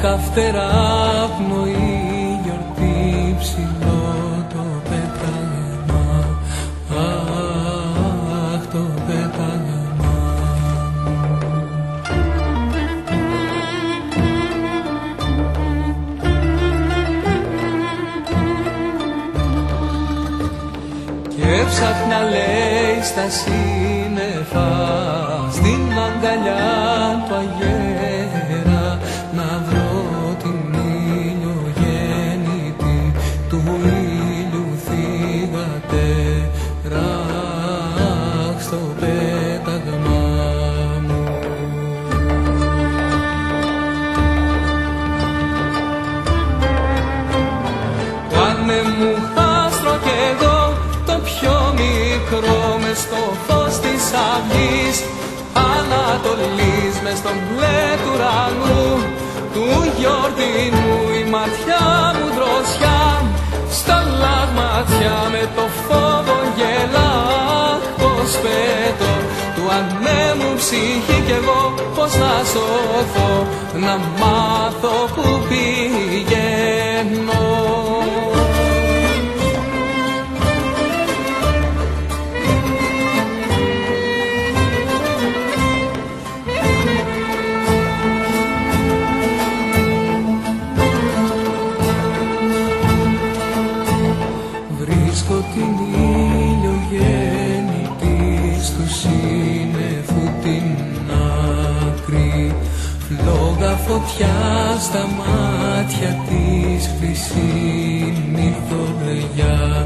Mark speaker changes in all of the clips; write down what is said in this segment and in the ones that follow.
Speaker 1: φτερά πνοή γιορτή ψηλό το πέταγμα Αχ το πέταγμα Και έψαχνα λέει στα σύννεφα μου άστρο κι εγώ το πιο μικρό μες στο φως της αυγής. Ανατολής μες στον μπλε του ουρανού του γιορτινού η ματιά μου δροσιά. Στα λαγματιά με το φόβο γελά πως πέτω του ανέμου ψυχή κι εγώ πως να σωθώ. Να μάθω που πηγαίνω άκρη Φλόγα φωτιά στα μάτια της χρυσή μυθολογιά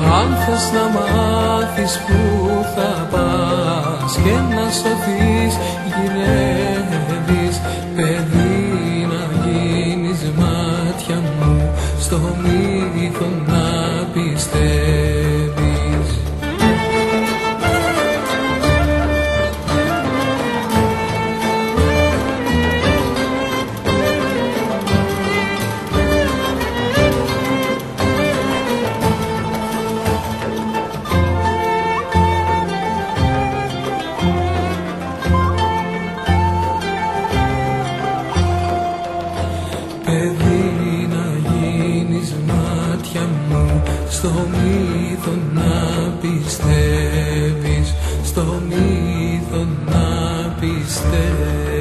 Speaker 1: Αν θες να μάθεις που θα πας και να σωθείς γυρεύεις παιδί Παιδί να γίνεις μάτια μου. Στο μύθο να πιστεύεις στο μύθο να πιστεύεις